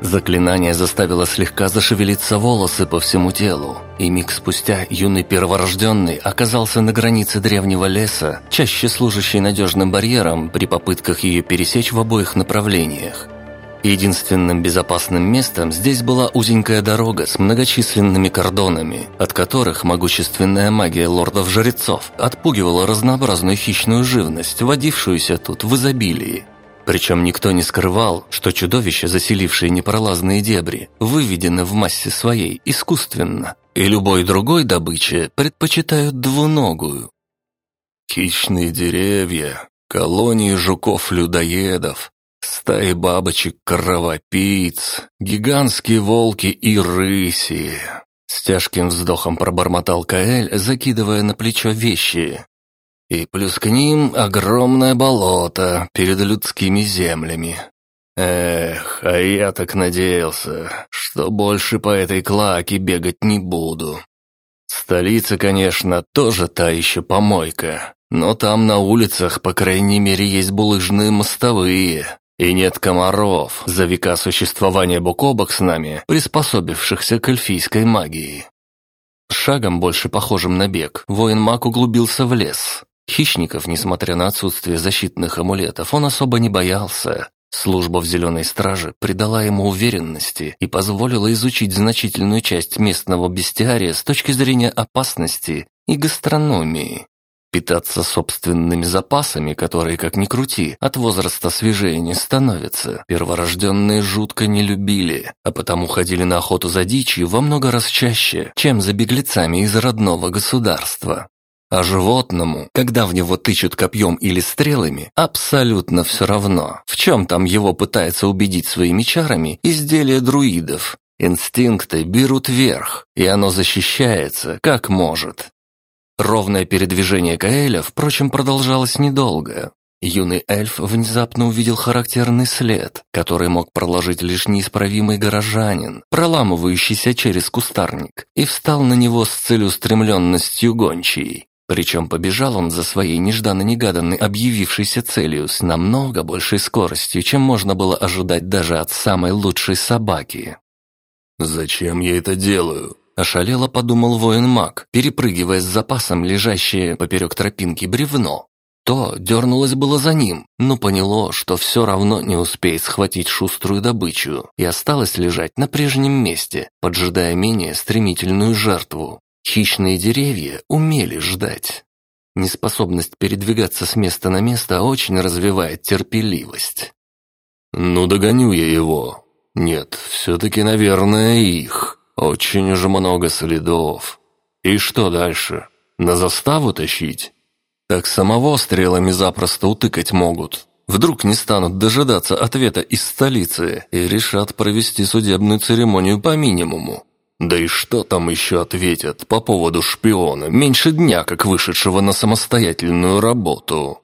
Заклинание заставило слегка зашевелиться волосы по всему телу, и миг спустя юный перворожденный оказался на границе древнего леса, чаще служащий надежным барьером при попытках ее пересечь в обоих направлениях. Единственным безопасным местом здесь была узенькая дорога с многочисленными кордонами, от которых могущественная магия лордов-жрецов отпугивала разнообразную хищную живность, водившуюся тут в изобилии. Причем никто не скрывал, что чудовища, заселившие непролазные дебри, выведены в массе своей искусственно, и любой другой добыче предпочитают двуногую. Хищные деревья, колонии жуков-людоедов, стаи бабочек-кровопийц, гигантские волки и рыси. С тяжким вздохом пробормотал Каэль, закидывая на плечо вещи, и плюс к ним огромное болото перед людскими землями. Эх, а я так надеялся, что больше по этой клаке бегать не буду. Столица, конечно, тоже та еще помойка, но там на улицах, по крайней мере, есть булыжные мостовые, и нет комаров, за века существования бок о бок с нами, приспособившихся к эльфийской магии. Шагом, больше похожим на бег, воин-маг углубился в лес, Хищников, несмотря на отсутствие защитных амулетов, он особо не боялся. Служба в Зеленой Страже придала ему уверенности и позволила изучить значительную часть местного бестиария с точки зрения опасности и гастрономии. Питаться собственными запасами, которые, как ни крути, от возраста свежее не становятся, перворожденные жутко не любили, а потому ходили на охоту за дичью во много раз чаще, чем за беглецами из родного государства. А животному, когда в него тычут копьем или стрелами, абсолютно все равно, в чем там его пытается убедить своими чарами изделия друидов. Инстинкты берут верх, и оно защищается, как может. Ровное передвижение Каэля, впрочем, продолжалось недолго. Юный эльф внезапно увидел характерный след, который мог проложить лишь неисправимый горожанин, проламывающийся через кустарник, и встал на него с целеустремленностью гончей. Причем побежал он за своей нежданно-негаданной объявившейся целью с намного большей скоростью, чем можно было ожидать даже от самой лучшей собаки. «Зачем я это делаю?» – ошалело подумал воин-маг, перепрыгивая с запасом лежащее поперек тропинки бревно. То дернулось было за ним, но поняло, что все равно не успеет схватить шуструю добычу и осталось лежать на прежнем месте, поджидая менее стремительную жертву. Хищные деревья умели ждать. Неспособность передвигаться с места на место очень развивает терпеливость. «Ну, догоню я его. Нет, все-таки, наверное, их. Очень уж много следов. И что дальше? На заставу тащить? Так самого стрелами запросто утыкать могут. Вдруг не станут дожидаться ответа из столицы и решат провести судебную церемонию по минимуму. Да и что там еще ответят по поводу шпиона, меньше дня как вышедшего на самостоятельную работу?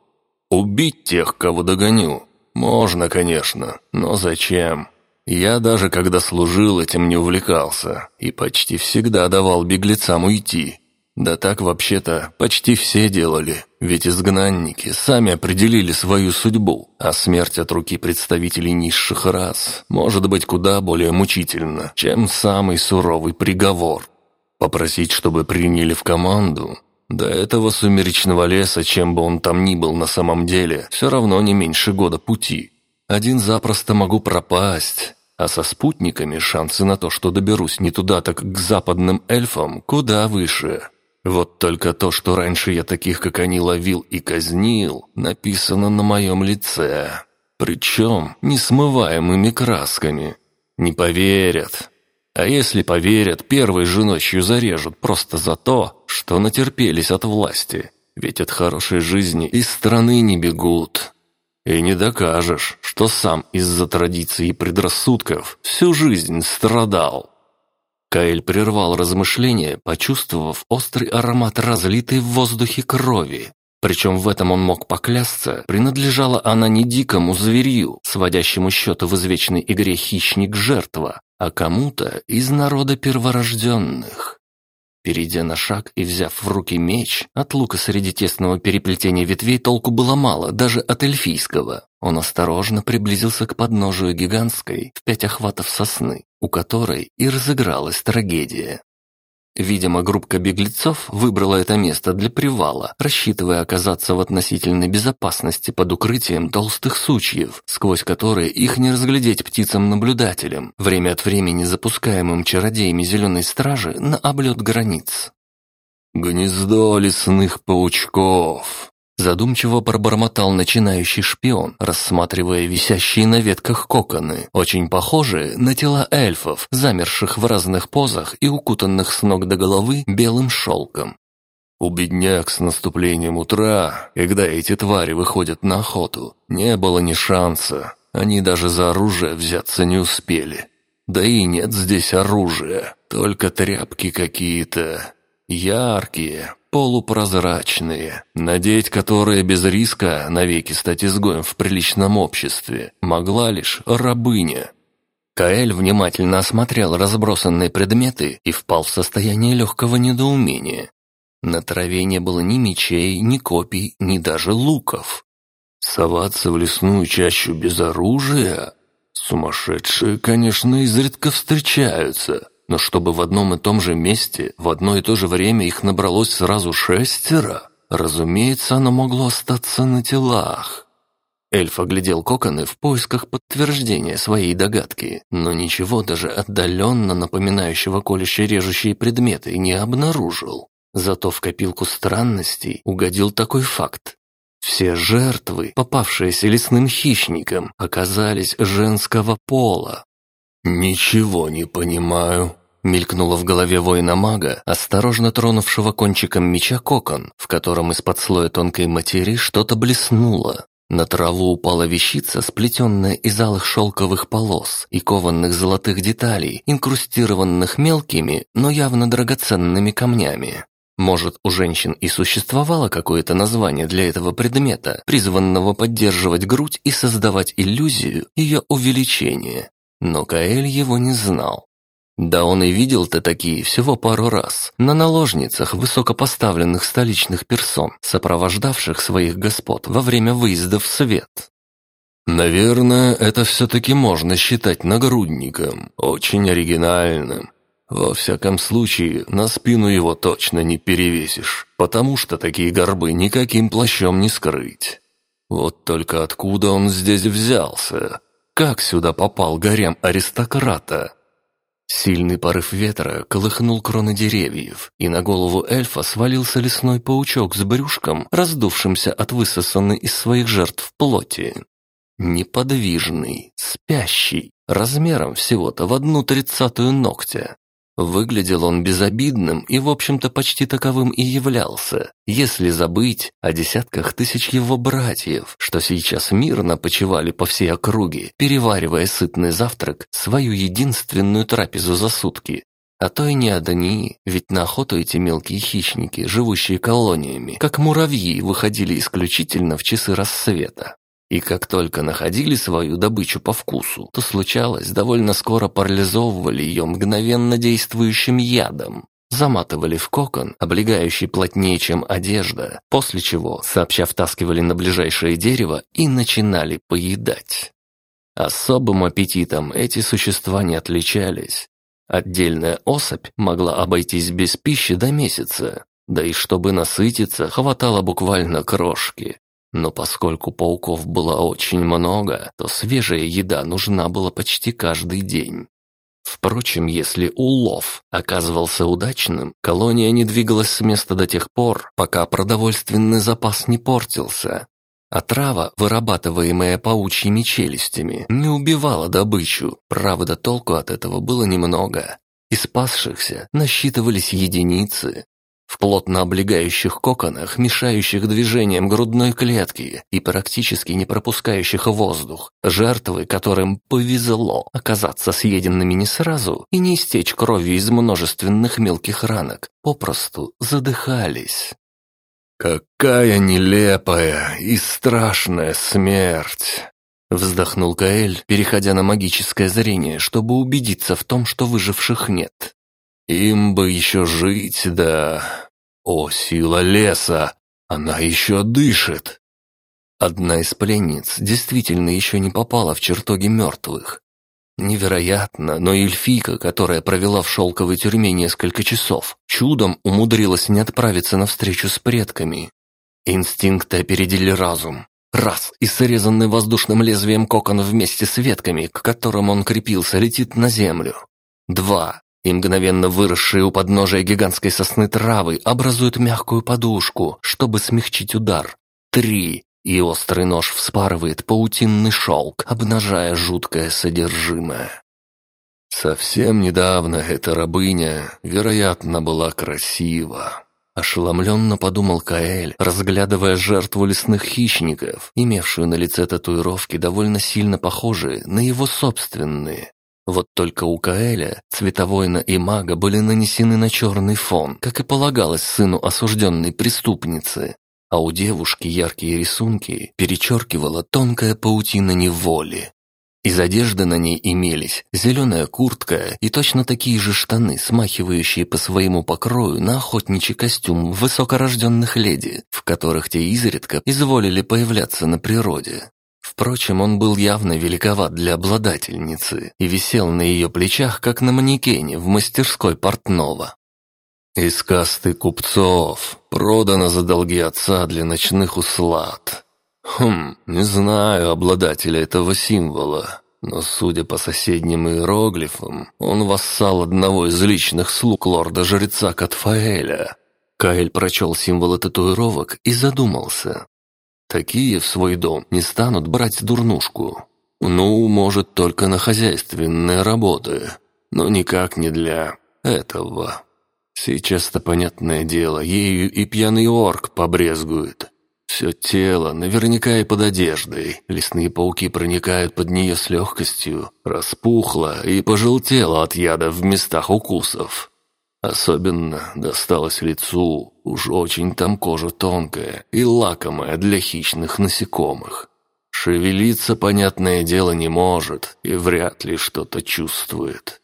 Убить тех, кого догоню? Можно, конечно, но зачем? Я даже когда служил, этим не увлекался и почти всегда давал беглецам уйти. Да так вообще-то почти все делали, ведь изгнанники сами определили свою судьбу, а смерть от руки представителей низших рас может быть куда более мучительна, чем самый суровый приговор. Попросить, чтобы приняли в команду? До этого сумеречного леса, чем бы он там ни был на самом деле, все равно не меньше года пути. Один запросто могу пропасть, а со спутниками шансы на то, что доберусь не туда, так к западным эльфам, куда выше. Вот только то, что раньше я таких, как они, ловил и казнил, написано на моем лице. Причем несмываемыми красками. Не поверят. А если поверят, первой же ночью зарежут просто за то, что натерпелись от власти. Ведь от хорошей жизни из страны не бегут. И не докажешь, что сам из-за традиций и предрассудков всю жизнь страдал. Каэль прервал размышления, почувствовав острый аромат разлитой в воздухе крови. Причем в этом он мог поклясться, принадлежала она не дикому зверью, сводящему счеты в извечной игре «Хищник-жертва», а кому-то из народа перворожденных. Перейдя на шаг и взяв в руки меч, от лука среди тесного переплетения ветвей толку было мало, даже от эльфийского. Он осторожно приблизился к подножию гигантской в пять охватов сосны, у которой и разыгралась трагедия. Видимо, группка беглецов выбрала это место для привала, рассчитывая оказаться в относительной безопасности под укрытием толстых сучьев, сквозь которые их не разглядеть птицам-наблюдателям, время от времени запускаемым чародеями зеленой стражи на облет границ. «Гнездо лесных паучков», Задумчиво пробормотал начинающий шпион, рассматривая висящие на ветках коконы, очень похожие на тела эльфов, замерших в разных позах и укутанных с ног до головы белым шелком. У бедняк с наступлением утра, когда эти твари выходят на охоту, не было ни шанса. Они даже за оружие взяться не успели. Да и нет здесь оружия, только тряпки какие-то. Яркие, полупрозрачные, надеть которые без риска навеки стать изгоем в приличном обществе могла лишь рабыня. Каэль внимательно осмотрел разбросанные предметы и впал в состояние легкого недоумения. На траве не было ни мечей, ни копий, ни даже луков. Соваться в лесную чащу без оружия? Сумасшедшие, конечно, изредка встречаются, но чтобы в одном и том же месте, в одно и то же время их набралось сразу шестеро, разумеется, оно могло остаться на телах. Эльф оглядел коконы в поисках подтверждения своей догадки, но ничего даже отдаленно напоминающего колюще-режущие предметы не обнаружил. Зато в копилку странностей угодил такой факт. Все жертвы, попавшиеся лесным хищникам, оказались женского пола, «Ничего не понимаю», — мелькнуло в голове воина-мага, осторожно тронувшего кончиком меча кокон, в котором из-под слоя тонкой материи что-то блеснуло. На траву упала вещица, сплетенная из алых шелковых полос и кованных золотых деталей, инкрустированных мелкими, но явно драгоценными камнями. Может, у женщин и существовало какое-то название для этого предмета, призванного поддерживать грудь и создавать иллюзию ее увеличения. Но Каэль его не знал. Да он и видел-то такие всего пару раз, на наложницах высокопоставленных столичных персон, сопровождавших своих господ во время выезда в свет. Наверное, это все-таки можно считать нагрудником, очень оригинальным. Во всяком случае, на спину его точно не перевесишь, потому что такие горбы никаким плащом не скрыть. Вот только откуда он здесь взялся? Как сюда попал горям аристократа? Сильный порыв ветра колыхнул кроны деревьев, и на голову эльфа свалился лесной паучок с брюшком, раздувшимся от высосанной из своих жертв плоти. Неподвижный, спящий, размером всего-то в одну тридцатую ногтя. Выглядел он безобидным и, в общем-то, почти таковым и являлся, если забыть о десятках тысяч его братьев, что сейчас мирно почивали по всей округе, переваривая сытный завтрак, свою единственную трапезу за сутки. А то и не одни, ведь на охоту эти мелкие хищники, живущие колониями, как муравьи, выходили исключительно в часы рассвета. И как только находили свою добычу по вкусу, то случалось, довольно скоро парализовывали ее мгновенно действующим ядом. Заматывали в кокон, облегающий плотнее, чем одежда, после чего сообща втаскивали на ближайшее дерево и начинали поедать. Особым аппетитом эти существа не отличались. Отдельная особь могла обойтись без пищи до месяца, да и чтобы насытиться, хватало буквально крошки. Но поскольку пауков было очень много, то свежая еда нужна была почти каждый день. Впрочем, если улов оказывался удачным, колония не двигалась с места до тех пор, пока продовольственный запас не портился. А трава, вырабатываемая паучьими челюстями, не убивала добычу, правда толку от этого было немного. Из спасшихся насчитывались единицы, в плотно облегающих коконах, мешающих движениям грудной клетки и практически не пропускающих воздух, жертвы, которым повезло оказаться съеденными не сразу и не истечь кровью из множественных мелких ранок, попросту задыхались. «Какая нелепая и страшная смерть!» Вздохнул Каэль, переходя на магическое зрение, чтобы убедиться в том, что выживших нет. Им бы еще жить, да... О, сила леса! Она еще дышит! Одна из пленниц действительно еще не попала в чертоги мертвых. Невероятно, но эльфийка, которая провела в шелковой тюрьме несколько часов, чудом умудрилась не отправиться на встречу с предками. Инстинкты опередили разум. Раз, и срезанный воздушным лезвием кокон вместе с ветками, к которым он крепился, летит на землю. Два, и мгновенно выросшие у подножия гигантской сосны травы образуют мягкую подушку, чтобы смягчить удар. Три, и острый нож вспарывает паутинный шелк, обнажая жуткое содержимое. Совсем недавно эта рабыня, вероятно, была красива. Ошеломленно подумал Каэль, разглядывая жертву лесных хищников, имевшую на лице татуировки довольно сильно похожие на его собственные. Вот только у Каэля цветовойна и мага были нанесены на черный фон, как и полагалось сыну осужденной преступницы а у девушки яркие рисунки перечеркивала тонкая паутина неволи. Из одежды на ней имелись зеленая куртка и точно такие же штаны, смахивающие по своему покрою на охотничий костюм высокорожденных леди, в которых те изредка изволили появляться на природе. Впрочем, он был явно великоват для обладательницы и висел на ее плечах, как на манекене в мастерской портного. Из касты купцов, продано за долги отца для ночных услад. Хм, не знаю обладателя этого символа, но, судя по соседним иероглифам, он вассал одного из личных слуг лорда-жреца Катфаэля. Каэль прочел символы татуировок и задумался. Такие в свой дом не станут брать дурнушку. Ну, может, только на хозяйственные работы, но никак не для этого. Сейчас-то, понятное дело, ею и пьяный орк побрезгует. Все тело, наверняка и под одеждой. Лесные пауки проникают под нее с легкостью, распухло и пожелтело от яда в местах укусов. Особенно досталось лицу, уж очень там кожа тонкая и лакомая для хищных насекомых. Шевелиться, понятное дело, не может и вряд ли что-то чувствует.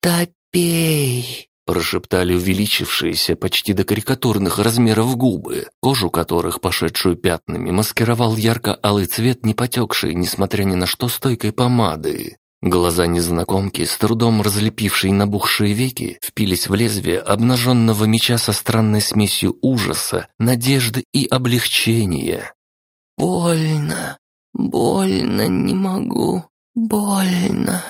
«Топей!» Прошептали увеличившиеся почти до карикатурных размеров губы, кожу которых, пошедшую пятнами, маскировал ярко-алый цвет, не потекший, несмотря ни на что, стойкой помады. Глаза незнакомки, с трудом разлепившие набухшие веки, впились в лезвие обнаженного меча со странной смесью ужаса, надежды и облегчения. «Больно, больно, не могу, больно».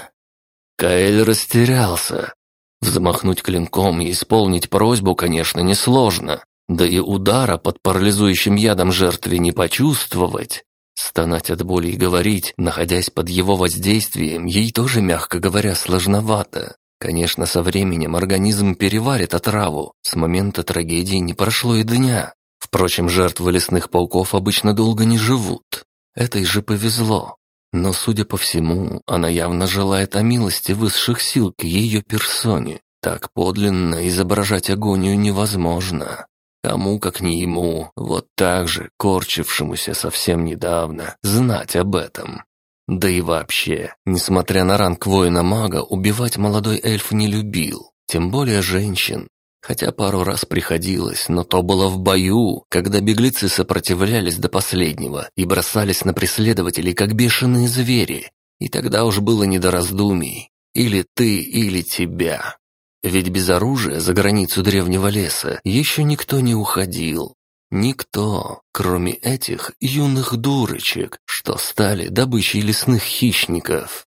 Каэль растерялся, Взмахнуть клинком и исполнить просьбу, конечно, несложно. Да и удара под парализующим ядом жертве не почувствовать. Стонать от боли и говорить, находясь под его воздействием, ей тоже, мягко говоря, сложновато. Конечно, со временем организм переварит отраву. С момента трагедии не прошло и дня. Впрочем, жертвы лесных пауков обычно долго не живут. Этой же повезло. Но, судя по всему, она явно желает о милости высших сил к ее персоне. Так подлинно изображать агонию невозможно. Кому, как не ему, вот так же, корчившемуся совсем недавно, знать об этом. Да и вообще, несмотря на ранг воина-мага, убивать молодой эльф не любил, тем более женщин. Хотя пару раз приходилось, но то было в бою, когда беглецы сопротивлялись до последнего и бросались на преследователей, как бешеные звери. И тогда уж было не до раздумий. Или ты, или тебя. Ведь без оружия за границу древнего леса еще никто не уходил. Никто, кроме этих юных дурочек, что стали добычей лесных хищников.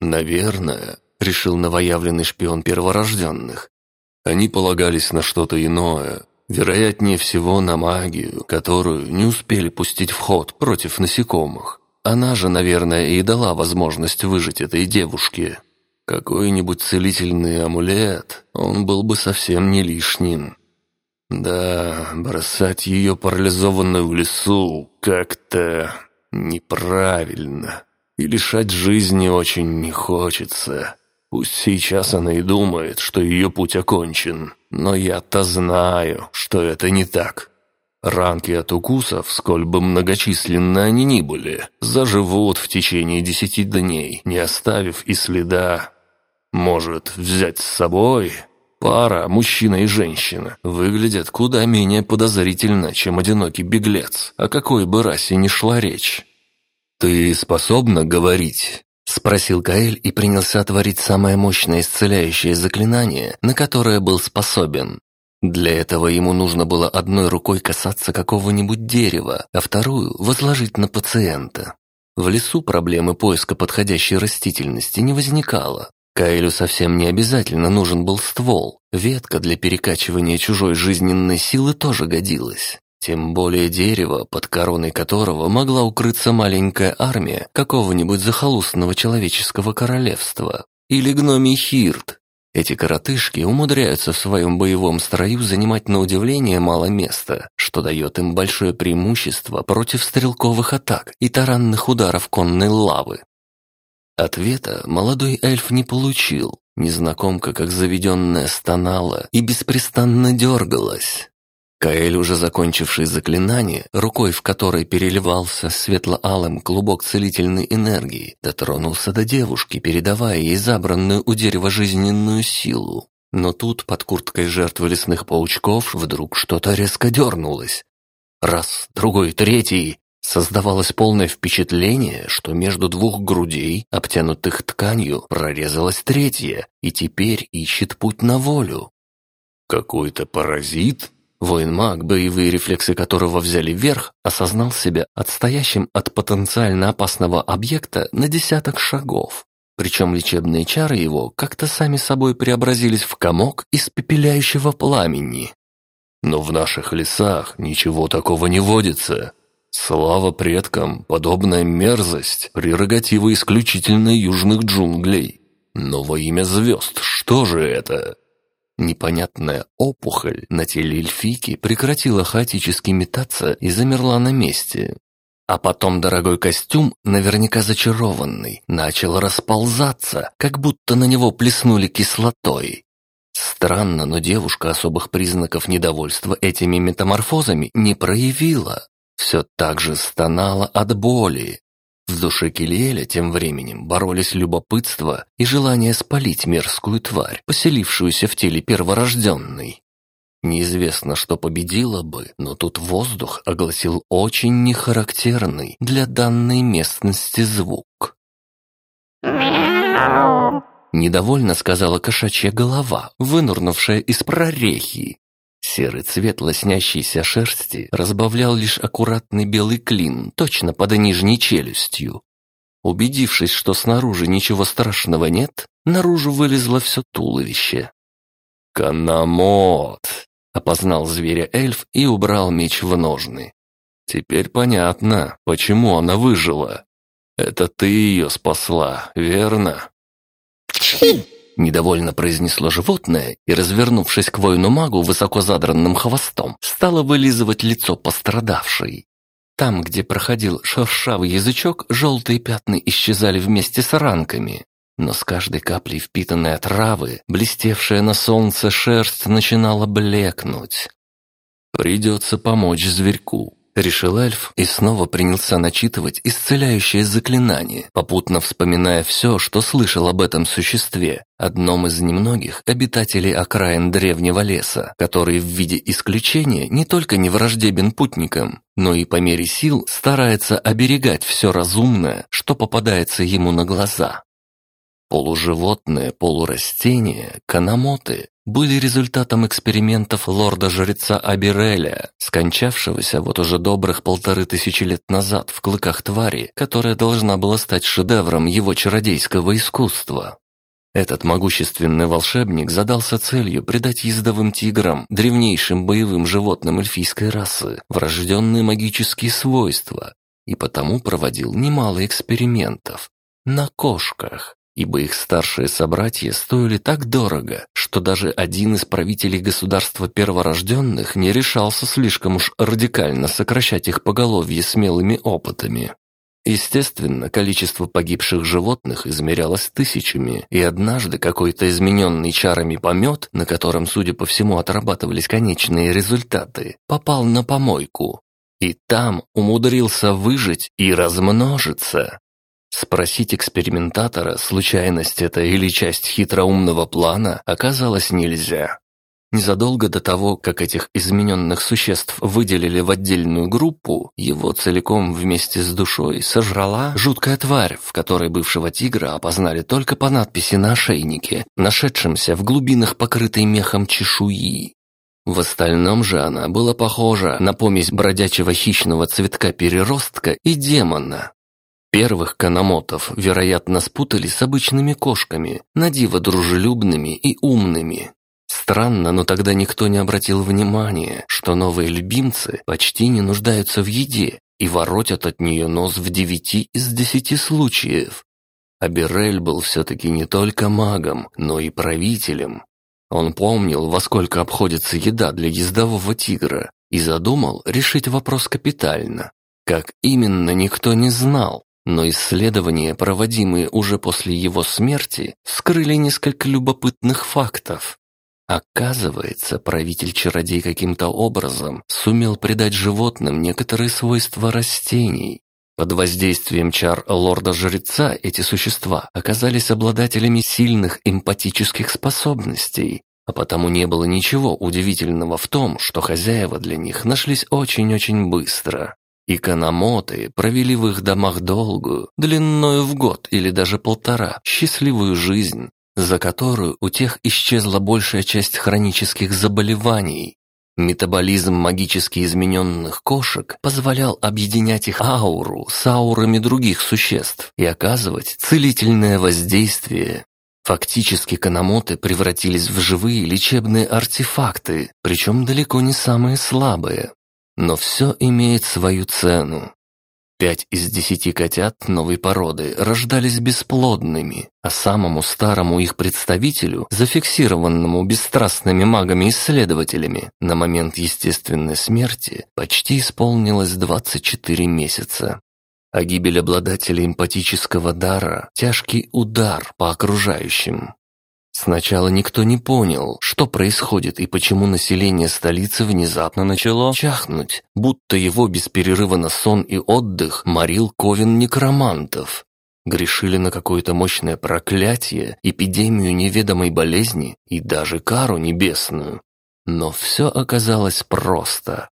«Наверное», — решил новоявленный шпион перворожденных, они полагались на что-то иное, вероятнее всего на магию, которую не успели пустить в ход против насекомых. Она же, наверное, и дала возможность выжить этой девушке. Какой-нибудь целительный амулет, он был бы совсем не лишним. Да, бросать ее парализованную в лесу как-то неправильно. И лишать жизни очень не хочется. Пусть сейчас она и думает, что ее путь окончен, но я-то знаю, что это не так. Ранки от укусов, сколь бы многочисленны они ни были, заживут в течение десяти дней, не оставив и следа. Может, взять с собой? Пара, мужчина и женщина, выглядят куда менее подозрительно, чем одинокий беглец, о какой бы расе ни шла речь. «Ты способна говорить?» — спросил Каэль и принялся творить самое мощное исцеляющее заклинание, на которое был способен. Для этого ему нужно было одной рукой касаться какого-нибудь дерева, а вторую возложить на пациента. В лесу проблемы поиска подходящей растительности не возникало, Каэлю совсем не обязательно нужен был ствол. Ветка для перекачивания чужой жизненной силы тоже годилась. Тем более дерево, под короной которого могла укрыться маленькая армия какого-нибудь захолустного человеческого королевства. Или гномий хирт. Эти коротышки умудряются в своем боевом строю занимать на удивление мало места, что дает им большое преимущество против стрелковых атак и таранных ударов конной лавы. Ответа молодой эльф не получил. Незнакомка, как заведенная, стонала и беспрестанно дергалась. Каэль, уже закончивший заклинание, рукой в которой переливался светло-алым клубок целительной энергии, дотронулся до девушки, передавая ей забранную у дерева жизненную силу. Но тут под курткой жертвы лесных паучков вдруг что-то резко дернулось. Раз, другой, третий. Создавалось полное впечатление, что между двух грудей, обтянутых тканью, прорезалась третья, и теперь ищет путь на волю. «Какой-то паразит?» Воин-маг, боевые рефлексы которого взяли вверх, осознал себя отстоящим от потенциально опасного объекта на десяток шагов. Причем лечебные чары его как-то сами собой преобразились в комок из пепеляющего пламени. «Но в наших лесах ничего такого не водится», Слава предкам, подобная мерзость – прерогатива исключительно южных джунглей. Но во имя звезд, что же это? Непонятная опухоль на теле эльфийки прекратила хаотически метаться и замерла на месте. А потом дорогой костюм, наверняка зачарованный, начал расползаться, как будто на него плеснули кислотой. Странно, но девушка особых признаков недовольства этими метаморфозами не проявила все так же стонала от боли. В душе Килиэля тем временем боролись любопытство и желание спалить мерзкую тварь, поселившуюся в теле перворожденной. Неизвестно, что победило бы, но тут воздух огласил очень нехарактерный для данной местности звук. Недовольно сказала кошачья голова, вынурнувшая из прорехи. Серый цвет лоснящейся шерсти разбавлял лишь аккуратный белый клин, точно под нижней челюстью. Убедившись, что снаружи ничего страшного нет, наружу вылезло все туловище. «Канамот!» — опознал зверя эльф и убрал меч в ножны. «Теперь понятно, почему она выжила. Это ты ее спасла, верно?» «Чхи!» Недовольно произнесло животное и, развернувшись к воину-магу высоко задранным хвостом, стало вылизывать лицо пострадавшей. Там, где проходил шершавый язычок, желтые пятна исчезали вместе с ранками. Но с каждой каплей впитанной отравы, блестевшая на солнце шерсть начинала блекнуть. «Придется помочь зверьку», Решил эльф и снова принялся начитывать исцеляющее заклинание, попутно вспоминая все, что слышал об этом существе, одном из немногих обитателей окраин древнего леса, который в виде исключения не только не враждебен путникам, но и по мере сил старается оберегать все разумное, что попадается ему на глаза. Полуживотные, полурастения, канамоты были результатом экспериментов лорда-жреца Абиреля, скончавшегося вот уже добрых полторы тысячи лет назад в клыках твари, которая должна была стать шедевром его чародейского искусства. Этот могущественный волшебник задался целью придать ездовым тиграм, древнейшим боевым животным эльфийской расы, врожденные магические свойства, и потому проводил немало экспериментов на кошках ибо их старшие собратья стоили так дорого, что даже один из правителей государства перворожденных не решался слишком уж радикально сокращать их поголовье смелыми опытами. Естественно, количество погибших животных измерялось тысячами, и однажды какой-то измененный чарами помет, на котором, судя по всему, отрабатывались конечные результаты, попал на помойку. И там умудрился выжить и размножиться. Спросить экспериментатора, случайность это или часть хитроумного плана, оказалось нельзя. Незадолго до того, как этих измененных существ выделили в отдельную группу, его целиком вместе с душой сожрала жуткая тварь, в которой бывшего тигра опознали только по надписи на ошейнике, нашедшемся в глубинах покрытой мехом чешуи. В остальном же она была похожа на помесь бродячего хищного цветка-переростка и демона. Первых каномотов, вероятно, спутали с обычными кошками, надиво дружелюбными и умными, Странно, но тогда никто не обратил внимания, что новые любимцы почти не нуждаются в еде и воротят от нее нос в девяти из десяти случаев. А был все-таки не только магом, но и правителем. Он помнил, во сколько обходится еда для ездового тигра, и задумал решить вопрос капитально. Как именно, никто не знал, но исследования, проводимые уже после его смерти, вскрыли несколько любопытных фактов. Оказывается, правитель-чародей каким-то образом сумел придать животным некоторые свойства растений. Под воздействием чар лорда-жреца эти существа оказались обладателями сильных эмпатических способностей, а потому не было ничего удивительного в том, что хозяева для них нашлись очень-очень быстро. И канамоты провели в их домах долгую, длинную в год или даже полтора, счастливую жизнь, за которую у тех исчезла большая часть хронических заболеваний. Метаболизм магически измененных кошек позволял объединять их ауру с аурами других существ и оказывать целительное воздействие. Фактически каномоты превратились в живые лечебные артефакты, причем далеко не самые слабые. Но все имеет свою цену. Пять из десяти котят новой породы рождались бесплодными, а самому старому их представителю, зафиксированному бесстрастными магами-исследователями, на момент естественной смерти почти исполнилось 24 месяца. А гибель обладателя эмпатического дара – тяжкий удар по окружающим. Сначала никто не понял, что происходит и почему население столицы внезапно начало чахнуть, будто его без перерыва на сон и отдых морил ковен некромантов. Грешили на какое-то мощное проклятие, эпидемию неведомой болезни и даже кару небесную. Но все оказалось просто.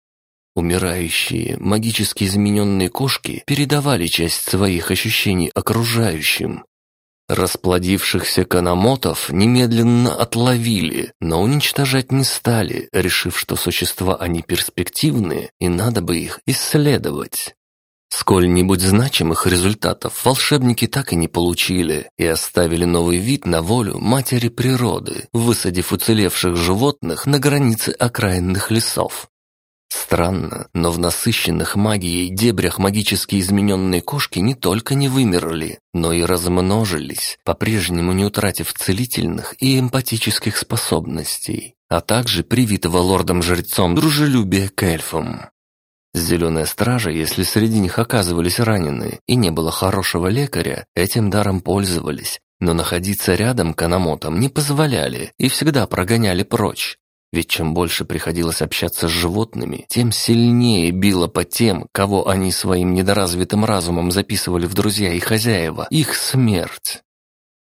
Умирающие, магически измененные кошки передавали часть своих ощущений окружающим, Расплодившихся каномотов немедленно отловили, но уничтожать не стали, решив, что существа они перспективные и надо бы их исследовать. Сколь-нибудь значимых результатов волшебники так и не получили и оставили новый вид на волю матери природы, высадив уцелевших животных на границе окраинных лесов. Странно, но в насыщенных магией дебрях магически измененные кошки не только не вымерли, но и размножились, по-прежнему не утратив целительных и эмпатических способностей, а также привитого лордом-жрецом дружелюбия к эльфам. Зеленая стража, если среди них оказывались раненые и не было хорошего лекаря, этим даром пользовались, но находиться рядом каномотам не позволяли и всегда прогоняли прочь, ведь чем больше приходилось общаться с животными, тем сильнее било по тем, кого они своим недоразвитым разумом записывали в друзья и хозяева, их смерть.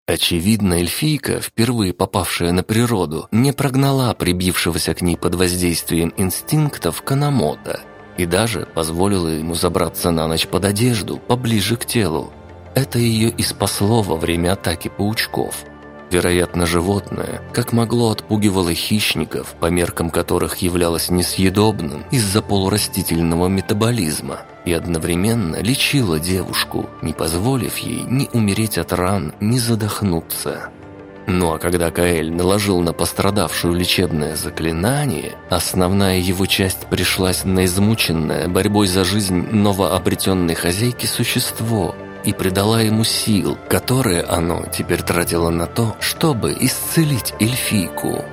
Очевидно, эльфийка, впервые попавшая на природу, не прогнала прибившегося к ней под воздействием инстинктов Канамота и даже позволила ему забраться на ночь под одежду, поближе к телу. Это ее и спасло во время атаки паучков – Вероятно, животное, как могло, отпугивало хищников, по меркам которых являлось несъедобным из-за полурастительного метаболизма, и одновременно лечило девушку, не позволив ей ни умереть от ран, ни задохнуться. Ну а когда Каэль наложил на пострадавшую лечебное заклинание, основная его часть пришлась на измученное борьбой за жизнь новообретенной хозяйки существо, и придала ему сил, которые оно теперь тратило на то, чтобы исцелить эльфийку.